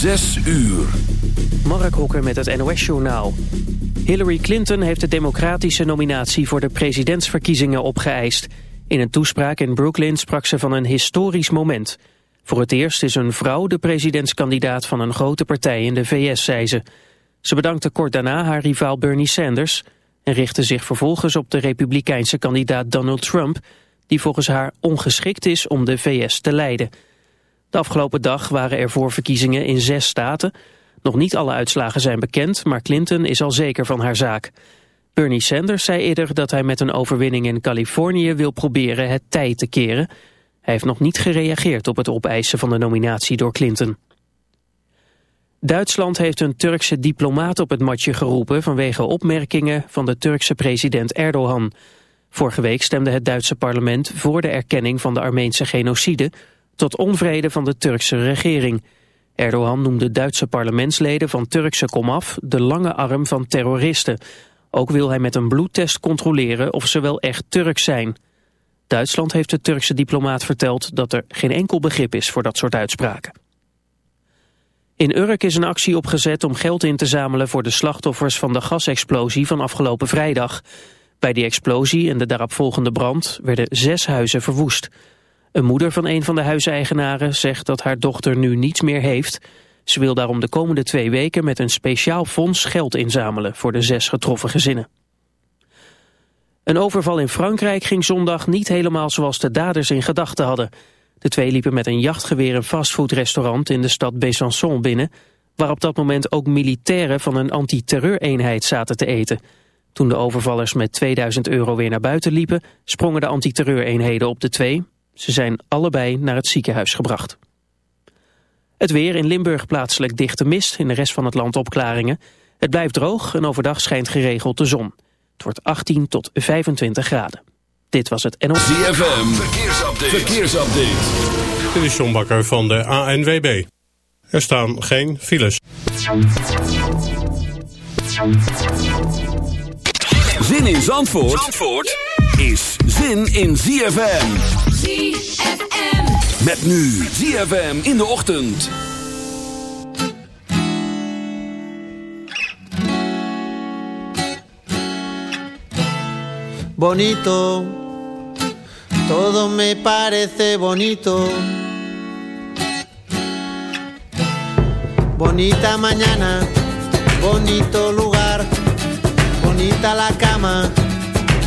Zes uur. Mark Hokker met het NOS-journaal. Hillary Clinton heeft de democratische nominatie voor de presidentsverkiezingen opgeëist. In een toespraak in Brooklyn sprak ze van een historisch moment. Voor het eerst is een vrouw de presidentskandidaat van een grote partij in de VS, zei ze. Ze bedankte kort daarna haar rivaal Bernie Sanders... en richtte zich vervolgens op de republikeinse kandidaat Donald Trump... die volgens haar ongeschikt is om de VS te leiden... De afgelopen dag waren er voorverkiezingen in zes staten. Nog niet alle uitslagen zijn bekend, maar Clinton is al zeker van haar zaak. Bernie Sanders zei eerder dat hij met een overwinning in Californië wil proberen het tij te keren. Hij heeft nog niet gereageerd op het opeisen van de nominatie door Clinton. Duitsland heeft een Turkse diplomaat op het matje geroepen vanwege opmerkingen van de Turkse president Erdogan. Vorige week stemde het Duitse parlement voor de erkenning van de Armeense genocide tot onvrede van de Turkse regering. Erdogan noemde Duitse parlementsleden van Turkse komaf de lange arm van terroristen. Ook wil hij met een bloedtest controleren of ze wel echt Turks zijn. Duitsland heeft de Turkse diplomaat verteld dat er geen enkel begrip is voor dat soort uitspraken. In Urk is een actie opgezet om geld in te zamelen voor de slachtoffers van de gasexplosie van afgelopen vrijdag. Bij die explosie en de daaropvolgende brand werden zes huizen verwoest. Een moeder van een van de huiseigenaren zegt dat haar dochter nu niets meer heeft. Ze wil daarom de komende twee weken met een speciaal fonds geld inzamelen voor de zes getroffen gezinnen. Een overval in Frankrijk ging zondag niet helemaal zoals de daders in gedachten hadden. De twee liepen met een jachtgeweer een fastfoodrestaurant in de stad Besançon binnen... waar op dat moment ook militairen van een antiterreureenheid zaten te eten. Toen de overvallers met 2000 euro weer naar buiten liepen... sprongen de antiterreureenheden op de twee, ze zijn allebei naar het ziekenhuis gebracht. Het weer in Limburg plaatselijk dichte mist, in de rest van het land opklaringen. Het blijft droog en overdag schijnt geregeld de zon. Het wordt 18 tot 25 graden. Dit was het NOS. ZFM, verkeersupdate. verkeersupdate. Dit is John Bakker van de ANWB. Er staan geen files. Zin in Zandvoort, Zandvoort? Is zin in ZFM. ZFM. Met nu ZFM in de ochtend. Bonito, todo me parece bonito. Bonita mañana, bonito lugar, bonita la cama,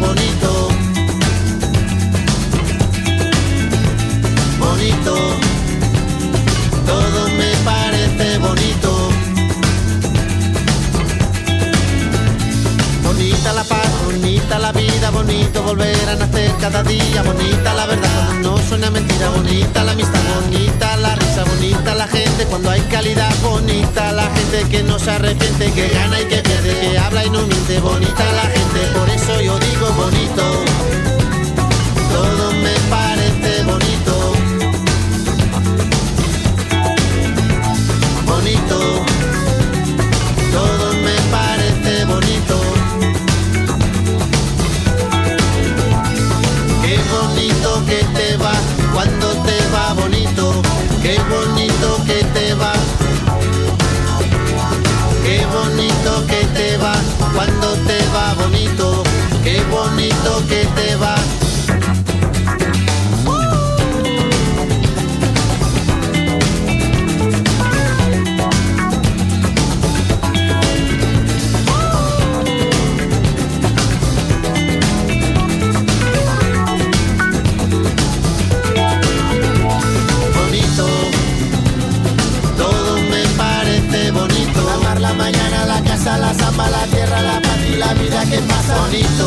Bonito. Bonito, todo me parece bonito. Bonita la paz, bonita la vida, bonito volver a nacer cada día, bonita la verdad no suena mentira, bonita la amistad, bonita la risa, bonita la gente cuando hay calidad, bonita la gente que no se arrepiente, que gana y que pierde, que habla y no miente, bonita la gente, por eso yo digo bonito, todo me parece bonito, qué bonito que te va. Bonito.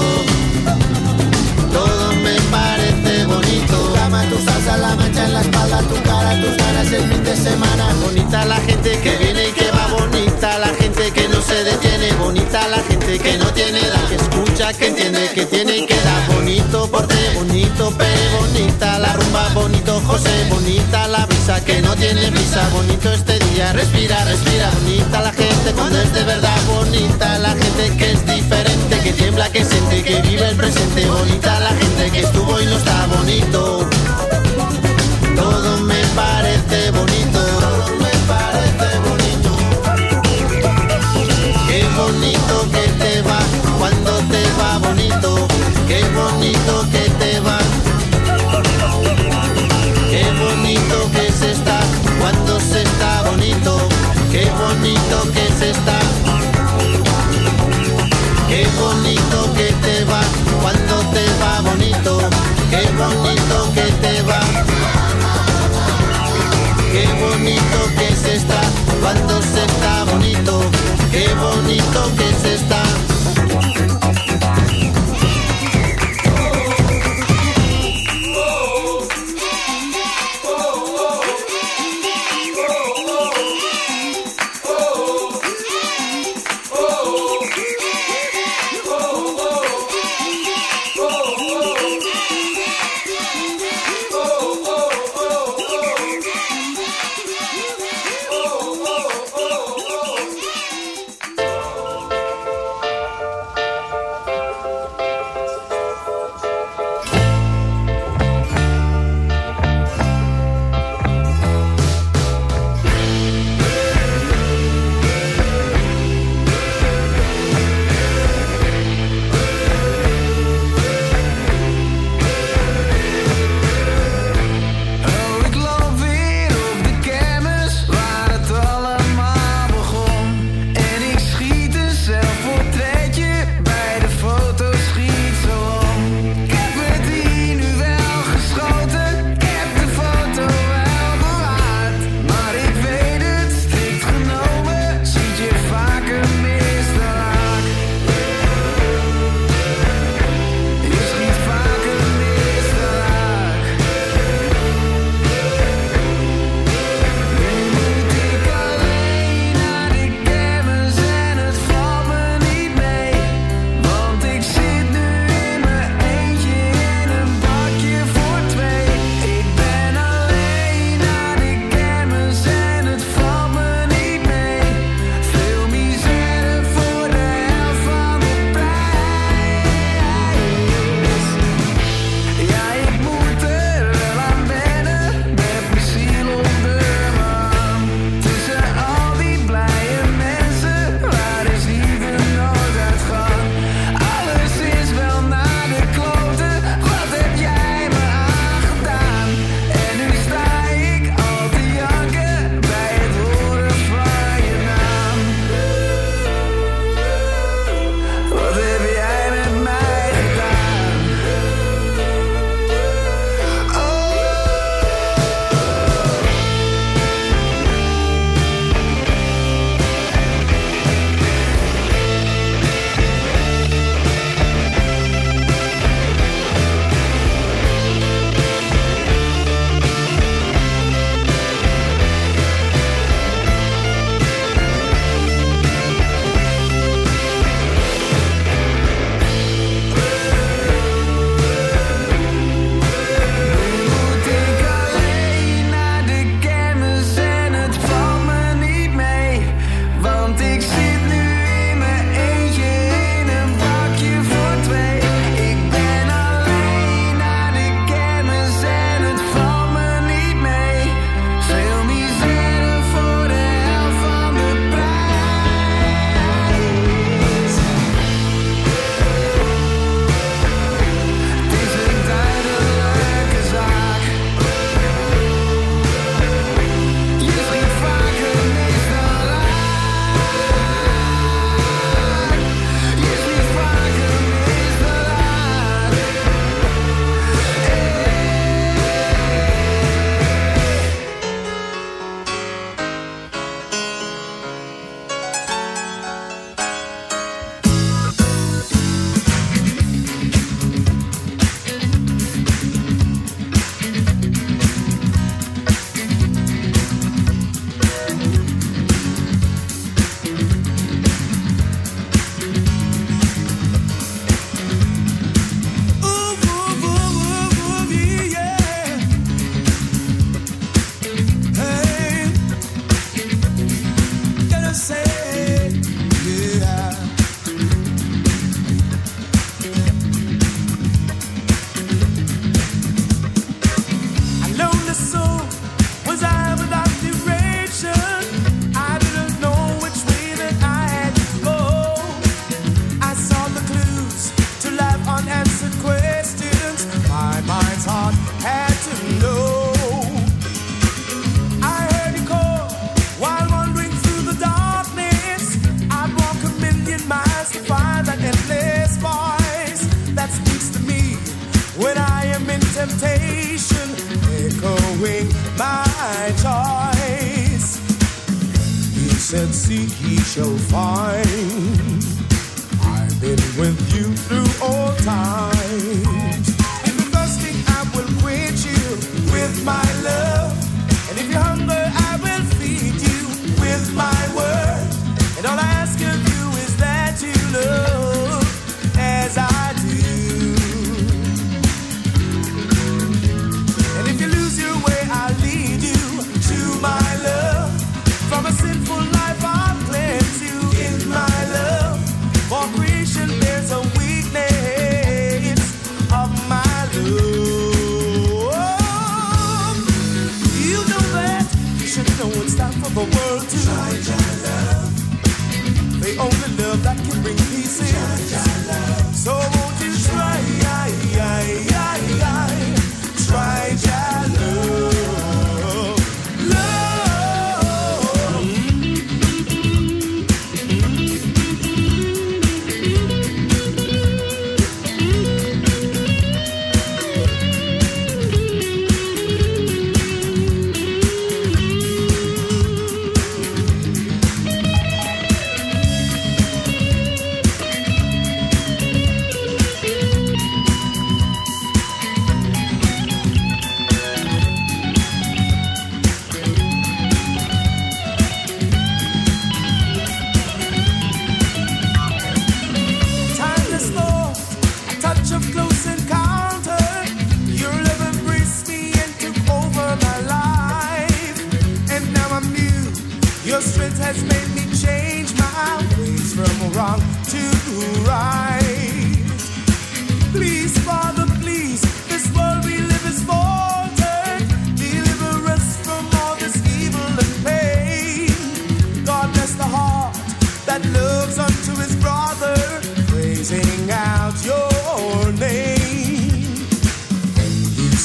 Todo me parece bonito. Cama, tu salsa, la mancha en la espalda, tu cara, tus ganas, el fin de semana. Bonita la gente que viene y que va, bonita la gente que no se detiene, bonita la gente que no tiene edad, que escucha, que entiende, que tiene y que da, bonito porte, bonito pe, bonita la rumba, bonito José, bonita la brisa que no tiene brisa, bonito este día, respira, respira, bonita la gente cuando es de verdad, bonita la gente que es diferente, que tiembla, que siente, que vive el presente, bonita la gente que estuvo y no está bonito. Todo me parece bonito,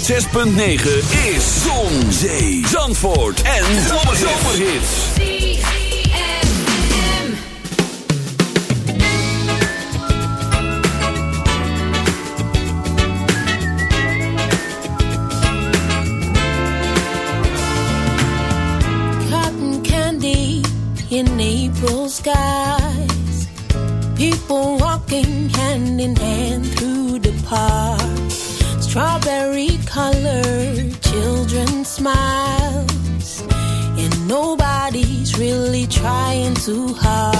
106.9 is Zon, Zee, Zandvoort en Zomerhits. Cotton candy in April sky. too hard.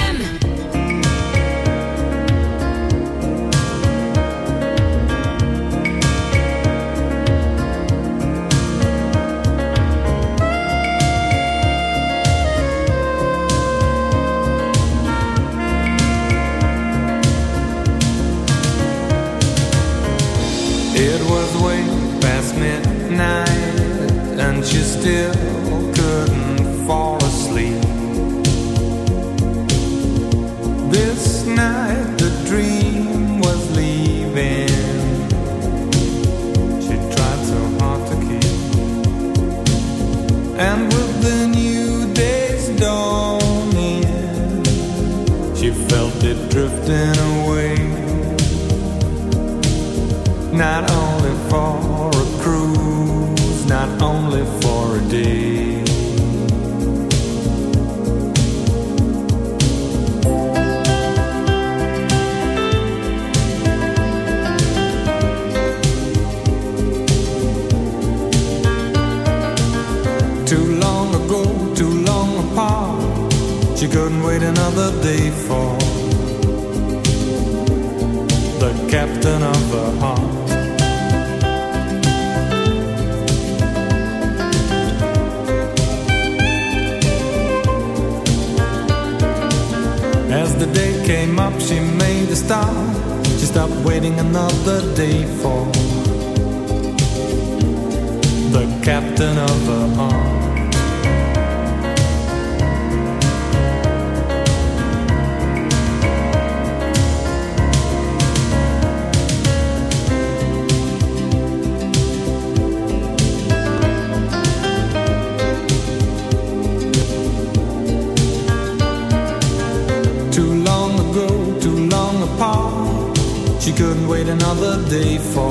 day for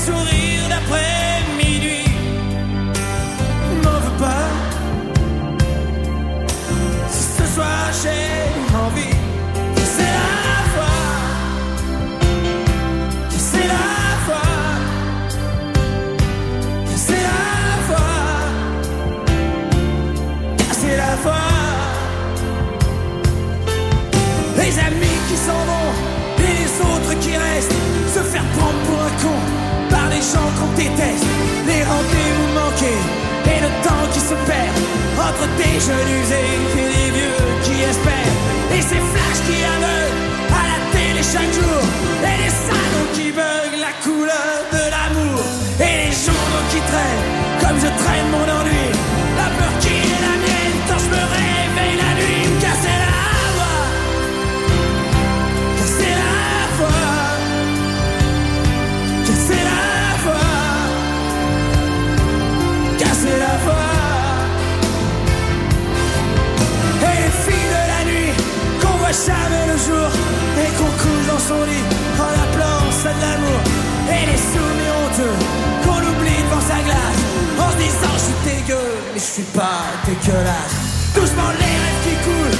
sourires d'après entre des jeunes et des vieux qui espèrent. Et ces flashs qui aveuglent à la télé chaque jour. Et les salons qui veulent la couleur de l'amour. Et les journaux qui traînent comme je traîne mon ennui. Son lit en appelant ça de l'amour. Et les souvenirs honteux qu'on oublie devant sa glace en se disant je suis dégueu mais je suis pas dégueulasse. Doucement les rêves qui coulent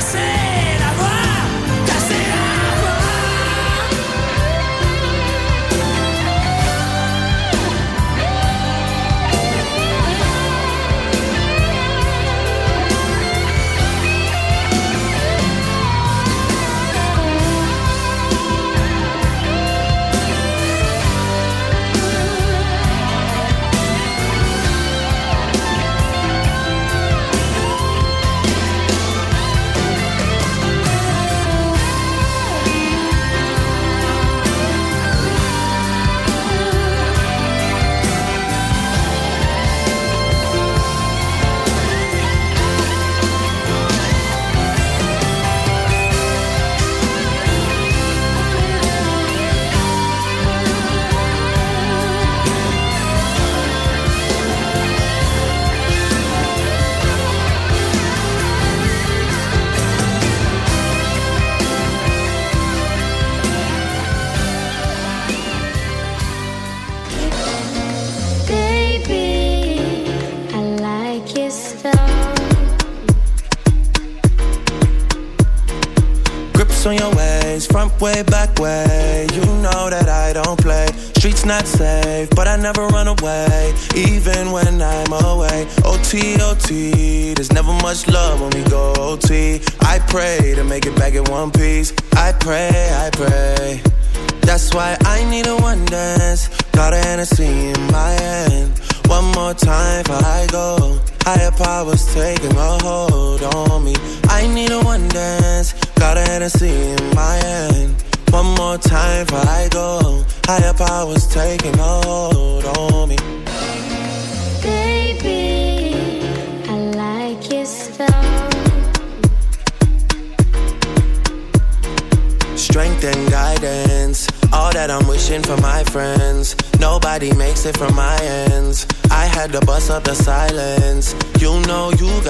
There's never much love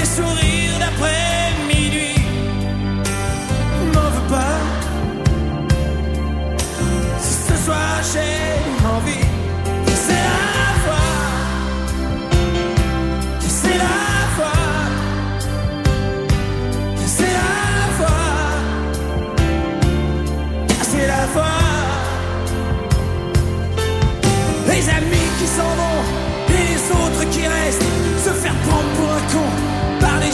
les sourires d'après minuit.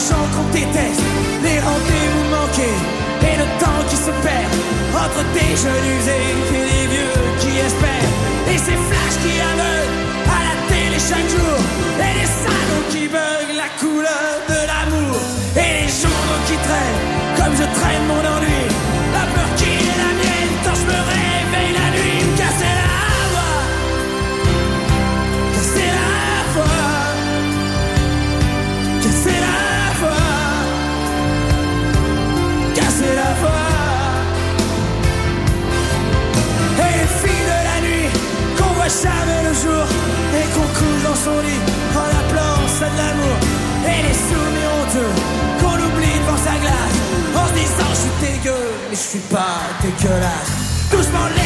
Gens qu'on déteste. Les rendez-vous manqués et le temps qui se perd entre des jeunes usés et des vieux qui espèrent. Son lit En appelant ça de l'amour Et les souvenirs honteux Qu'on oublie devant sa glace En se disant je suis dégueu Mais je suis pas dégueulasse. Doucement les